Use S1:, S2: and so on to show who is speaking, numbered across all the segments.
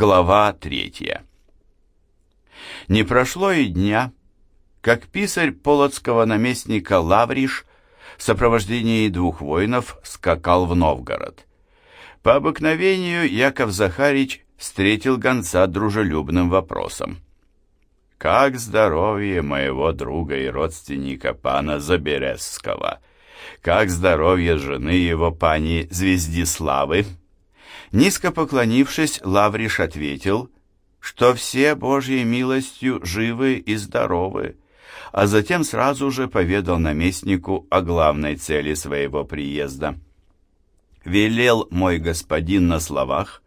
S1: Глава третья. Не прошло и дня, как писарь полоцкого наместника Лавриш в сопровождении двух воинов скакал в Новгород. По обыкновению Яков Захарич встретил гонца дружелюбным вопросом. «Как здоровье моего друга и родственника пана Заберезского? Как здоровье жены его пани Звездиславы?» Низко поклонившись, Лавриш ответил, что все Божьей милостью живы и здоровы, а затем сразу же поведал наместнику о главной цели своего приезда. «Велел мой господин на словах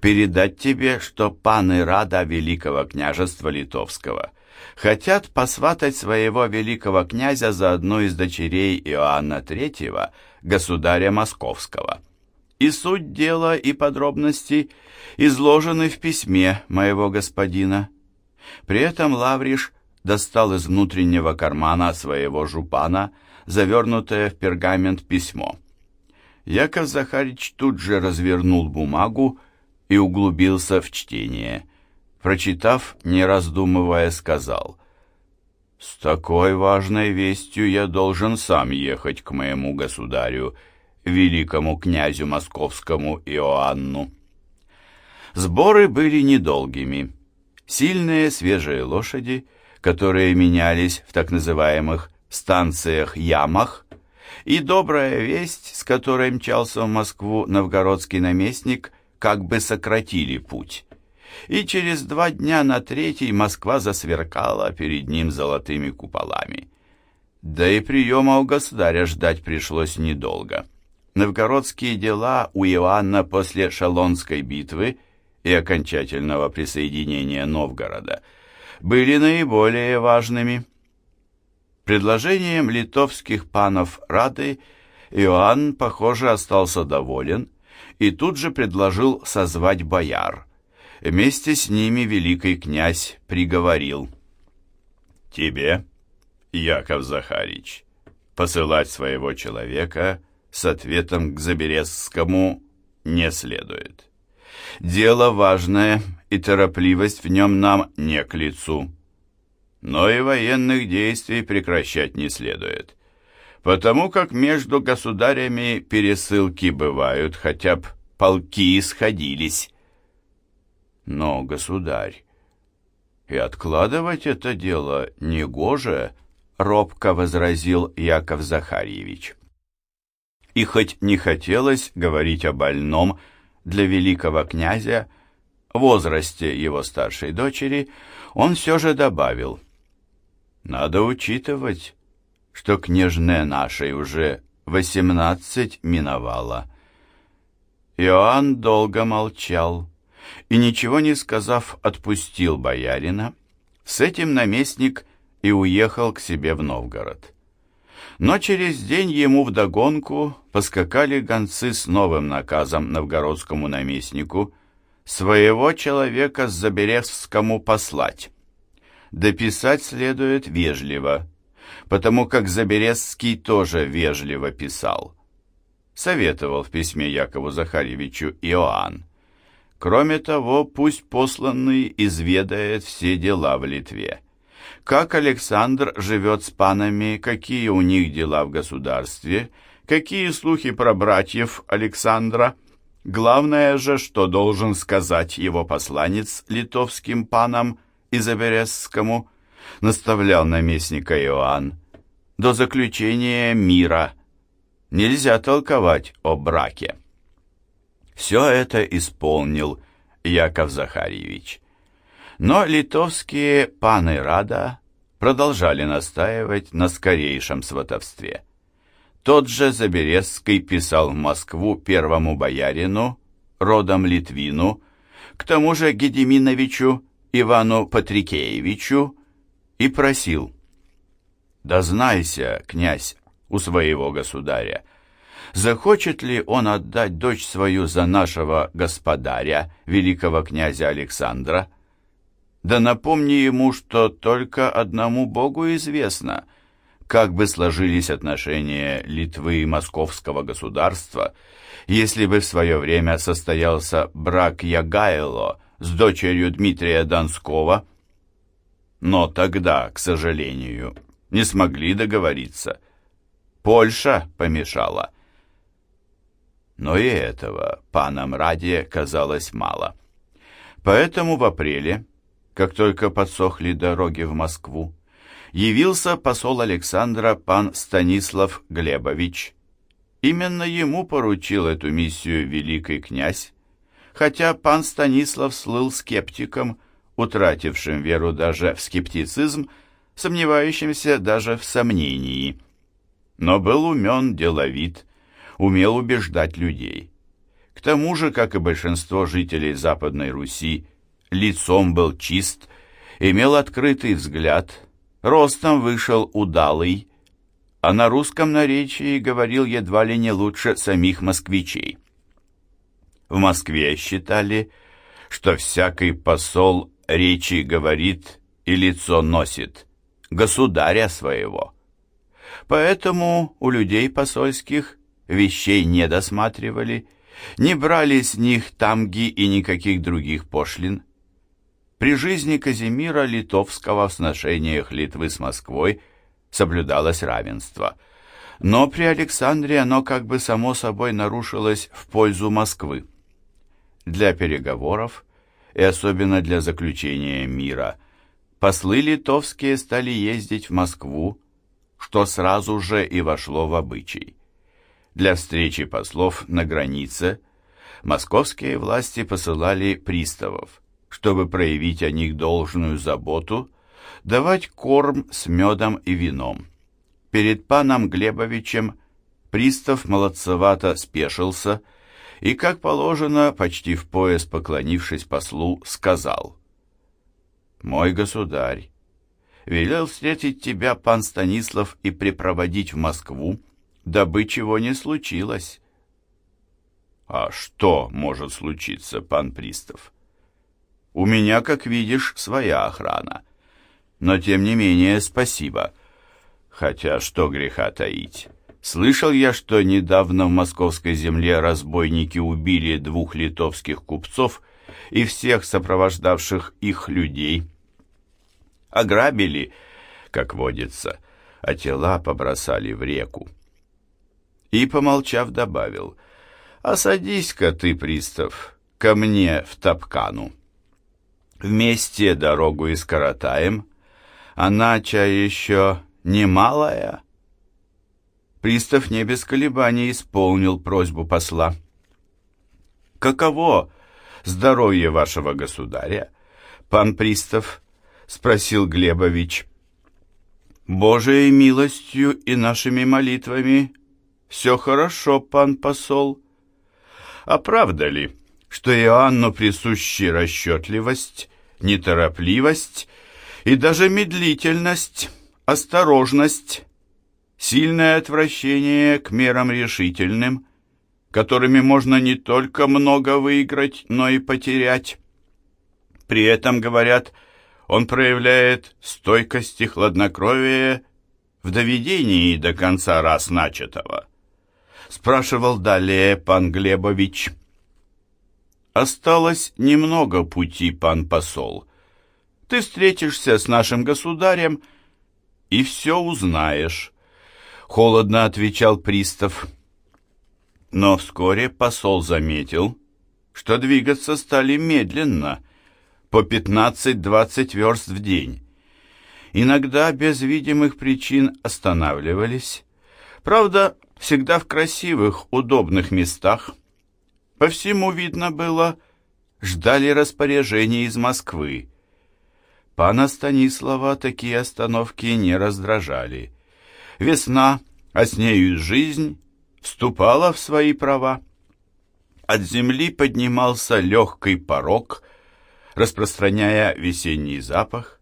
S1: передать тебе, что паны Рада Великого княжества Литовского хотят посватать своего великого князя за одну из дочерей Иоанна III, государя Московского» и суть дела и подробности изложены в письме моего господина. При этом Лавриш достал из внутреннего кармана своего жупана завернутое в пергамент письмо. Яков Захарич тут же развернул бумагу и углубился в чтение. Прочитав, не раздумывая, сказал, «С такой важной вестью я должен сам ехать к моему государю великому князю московскому Иоанну. Сборы были недолгими. Сильные свежие лошади, которые менялись в так называемых станциях-ямах, и добрая весть, с которой мчался в Москву новгородский наместник, как бы сократили путь. И через два дня на третий Москва засверкала перед ним золотыми куполами. Да и приема у государя ждать пришлось недолго новгородские дела у Иоанна после Шалонской битвы и окончательного присоединения Новгорода были наиболее важными. Предложением литовских панов Рады Иоанн, похоже, остался доволен и тут же предложил созвать бояр. Вместе с ними великий князь приговорил «Тебе, Яков Захарич, посылать своего человека – с ответом к Заберезскому не следует. Дело важное, и торопливость в нем нам не к лицу. Но и военных действий прекращать не следует, потому как между государями пересылки бывают, хотя б полки сходились. Но, государь, и откладывать это дело негоже, робко возразил Яков Захарьевич. И хоть не хотелось говорить о больном для великого князя, возрасте его старшей дочери, он все же добавил, «Надо учитывать, что княжне нашей уже восемнадцать миновало». Иоанн долго молчал и, ничего не сказав, отпустил боярина. С этим наместник и уехал к себе в Новгород. Но через день ему вдогонку поскакали гонцы с новым наказом новгородскому наместнику своего человека с Заберевскому послать. Дописать следует вежливо, потому как Заберезский тоже вежливо писал. Советовал в письме Якову Захарьевичу Иоанн. Кроме того, пусть посланный изведает все дела в Литве как Александр живет с панами, какие у них дела в государстве, какие слухи про братьев Александра. Главное же, что должен сказать его посланец литовским панам Изабересскому, наставлял наместника Иоанн, до заключения мира. Нельзя толковать о браке. Все это исполнил Яков Захарьевич. Но литовские паны Рада продолжали настаивать на скорейшем сватовстве. Тот же Заберезский писал в Москву первому боярину, родом Литвину, к тому же Гедеминовичу Ивану Патрикеевичу, и просил «Дознайся, князь, у своего государя, захочет ли он отдать дочь свою за нашего господаря, великого князя Александра, да напомни ему, что только одному Богу известно, как бы сложились отношения Литвы и Московского государства, если бы в свое время состоялся брак Ягайло с дочерью Дмитрия Донского. Но тогда, к сожалению, не смогли договориться. Польша помешала. Но и этого панам ради казалось мало. Поэтому в апреле, как только подсохли дороги в Москву, явился посол Александра пан Станислав Глебович. Именно ему поручил эту миссию великий князь, хотя пан Станислав слыл скептиком, утратившим веру даже в скептицизм, сомневающимся даже в сомнении. Но был умен, деловит, умел убеждать людей. К тому же, как и большинство жителей Западной Руси, лицом был чист, имел открытый взгляд, ростом вышел удалый, а на русском наречии говорил едва ли не лучше самих москвичей. В Москве считали, что всякий посол речи говорит и лицо носит, государя своего. Поэтому у людей посольских вещей не досматривали, не брали с них тамги и никаких других пошлин. При жизни Казимира Литовского в сношениях Литвы с Москвой соблюдалось равенство, но при Александре оно как бы само собой нарушилось в пользу Москвы. Для переговоров и особенно для заключения мира послы литовские стали ездить в Москву, что сразу же и вошло в обычай. Для встречи послов на границе московские власти посылали приставов, чтобы проявить о них должную заботу, давать корм с медом и вином. Перед паном Глебовичем пристав молодцевато спешился и, как положено, почти в пояс поклонившись послу, сказал «Мой государь, велел встретить тебя пан Станислав и припроводить в Москву, дабы чего не случилось. А что может случиться, пан Пристав? У меня, как видишь, своя охрана. Но тем не менее спасибо. Хотя что греха таить. Слышал я, что недавно в московской земле разбойники убили двух литовских купцов и всех сопровождавших их людей. Ограбили, как водится, а тела побросали в реку и, помолчав, добавил, «А садись-ка ты, пристав, ко мне в топкану. Вместе дорогу и скоротаем, она чай еще немалая». Пристав не без колебаний исполнил просьбу посла. «Каково здоровье вашего государя, пан пристав?» — спросил Глебович. «Божией милостью и нашими молитвами «Все хорошо, пан посол». «А правда ли, что Иоанну присущи расчетливость, неторопливость и даже медлительность, осторожность, сильное отвращение к мерам решительным, которыми можно не только много выиграть, но и потерять?» При этом, говорят, он проявляет стойкость и хладнокровие в доведении до конца раз начатого спрашивал далее пан Глебович. Осталось немного пути, пан посол. Ты встретишься с нашим государем и все узнаешь, холодно отвечал пристав. Но вскоре посол заметил, что двигаться стали медленно, по 15-20 верст в день. Иногда без видимых причин останавливались. Правда, всегда в красивых, удобных местах. По всему видно было, ждали распоряжений из Москвы. Пана Станислава такие остановки не раздражали. Весна, а с нею жизнь, вступала в свои права. От земли поднимался легкий порог, распространяя весенний запах.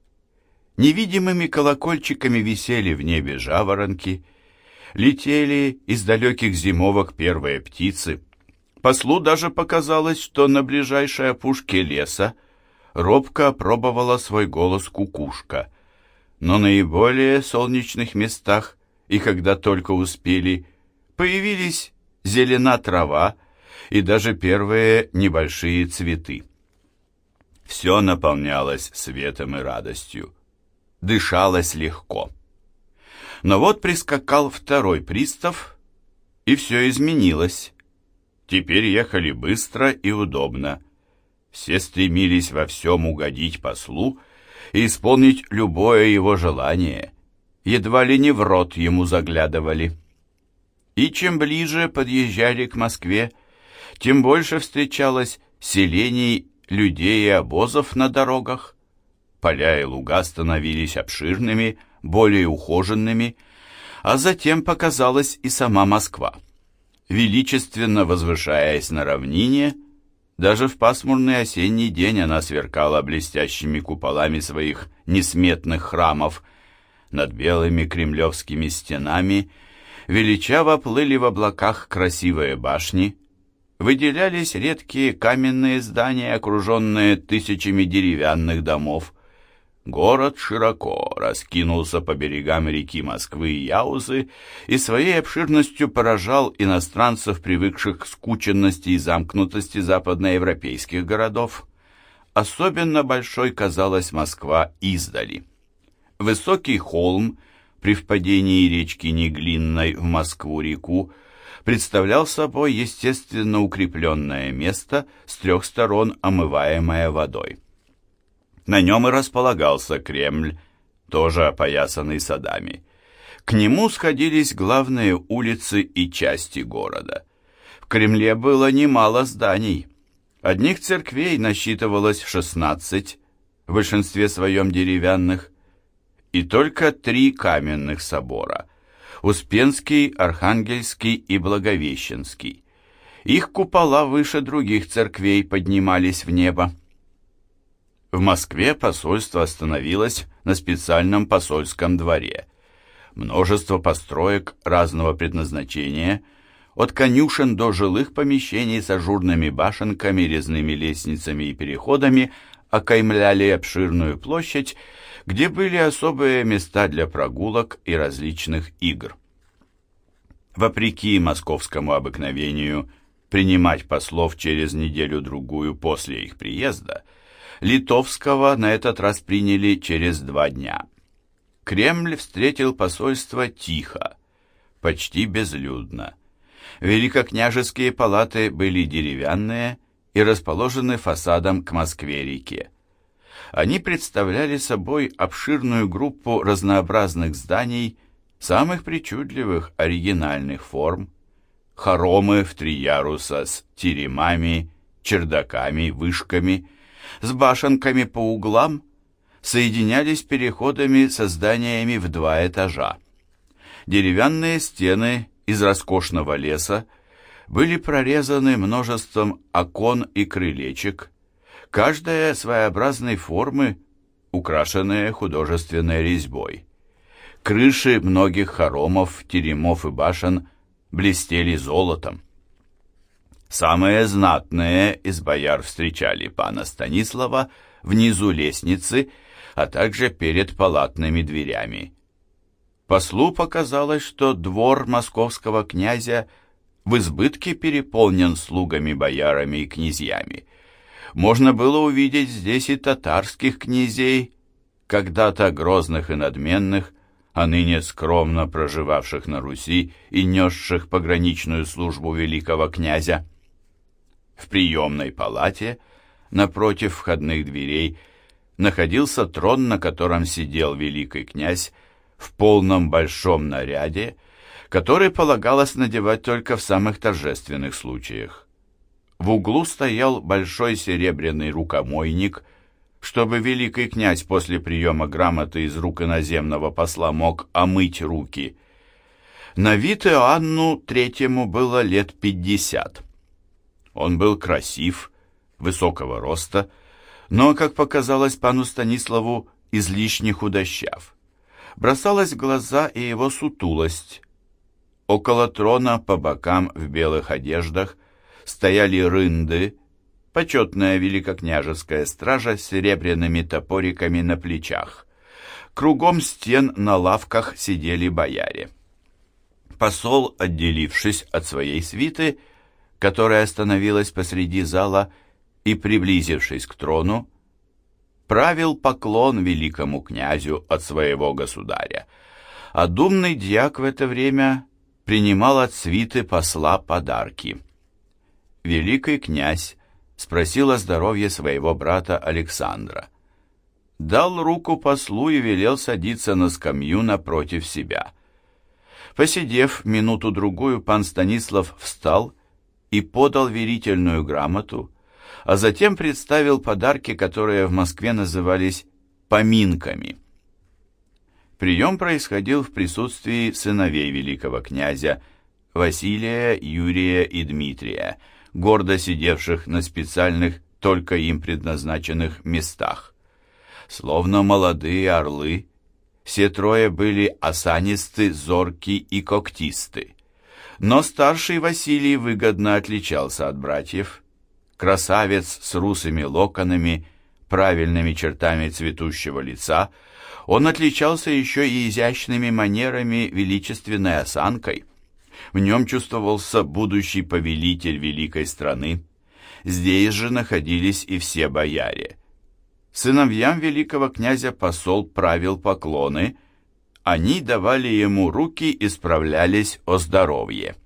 S1: Невидимыми колокольчиками висели в небе жаворонки, летели из далеких зимовок первые птицы. Послу даже показалось, что на ближайшей опушке леса робко пробовала свой голос кукушка. Но наиболее солнечных местах, и когда только успели, появились зелена трава и даже первые небольшие цветы. Все наполнялось светом и радостью. Дышалось легко. Но вот прискакал второй пристав, и все изменилось. Теперь ехали быстро и удобно. Все стремились во всем угодить послу и исполнить любое его желание. Едва ли не в рот ему заглядывали. И чем ближе подъезжали к Москве, тем больше встречалось селений, людей и обозов на дорогах. Поля и луга становились обширными, более ухоженными, а затем показалась и сама Москва. Величественно возвышаясь на равнине, даже в пасмурный осенний день она сверкала блестящими куполами своих несметных храмов. Над белыми кремлевскими стенами величаво плыли в облаках красивые башни, выделялись редкие каменные здания, окруженные тысячами деревянных домов. Город широко раскинулся по берегам реки Москвы и Яузы и своей обширностью поражал иностранцев, привыкших к скученности и замкнутости западноевропейских городов. Особенно большой казалась Москва издали. Высокий холм при впадении речки Неглинной в Москву-реку представлял собой естественно укрепленное место с трех сторон омываемое водой. На нем и располагался Кремль, тоже опоясанный садами. К нему сходились главные улицы и части города. В Кремле было немало зданий. Одних церквей насчитывалось 16, в большинстве своем деревянных, и только три каменных собора – Успенский, Архангельский и Благовещенский. Их купола выше других церквей поднимались в небо. В Москве посольство остановилось на специальном посольском дворе. Множество построек разного предназначения, от конюшен до жилых помещений с ажурными башенками, резными лестницами и переходами, окаймляли обширную площадь, где были особые места для прогулок и различных игр. Вопреки московскому обыкновению принимать послов через неделю-другую после их приезда – Литовского на этот раз приняли через два дня. Кремль встретил посольство тихо, почти безлюдно. Великокняжеские палаты были деревянные и расположены фасадом к Москве-реке. Они представляли собой обширную группу разнообразных зданий самых причудливых оригинальных форм, хоромы в три яруса с теремами, чердаками, вышками – с башенками по углам соединялись переходами со зданиями в два этажа. Деревянные стены из роскошного леса были прорезаны множеством окон и крылечек, каждая своеобразной формы, украшенная художественной резьбой. Крыши многих хоромов, теремов и башен блестели золотом. Самые знатные из бояр встречали пана Станислава внизу лестницы, а также перед палатными дверями. Послу показалось, что двор московского князя в избытке переполнен слугами-боярами и князьями. Можно было увидеть здесь и татарских князей, когда-то грозных и надменных, а ныне скромно проживавших на Руси и несших пограничную службу великого князя. В приемной палате, напротив входных дверей, находился трон, на котором сидел великий князь в полном большом наряде, который полагалось надевать только в самых торжественных случаях. В углу стоял большой серебряный рукомойник, чтобы великий князь после приема грамоты из рук иноземного посла мог омыть руки. На вид Иоанну Третьему было лет пятьдесят. Он был красив, высокого роста, но, как показалось пану Станиславу, излишне худощав. Бросалась в глаза и его сутулость. Около трона по бокам в белых одеждах стояли рынды, почетная великокняжеская стража с серебряными топориками на плечах. Кругом стен на лавках сидели бояре. Посол, отделившись от своей свиты, которая остановилась посреди зала и, приблизившись к трону, правил поклон великому князю от своего государя, а думный дьяк в это время принимал от свиты посла подарки. Великий князь спросил о здоровье своего брата Александра. Дал руку послу и велел садиться на скамью напротив себя. Посидев минуту-другую, пан Станислав встал и подал верительную грамоту, а затем представил подарки, которые в Москве назывались «поминками». Прием происходил в присутствии сыновей великого князя Василия, Юрия и Дмитрия, гордо сидевших на специальных, только им предназначенных местах. Словно молодые орлы, все трое были осанисты, зорки и когтисты. Но старший Василий выгодно отличался от братьев. Красавец с русыми локонами, правильными чертами цветущего лица, он отличался еще и изящными манерами, величественной осанкой. В нем чувствовался будущий повелитель великой страны. Здесь же находились и все бояре. Сыновьям великого князя посол правил поклоны – они давали ему руки и справлялись о здоровье.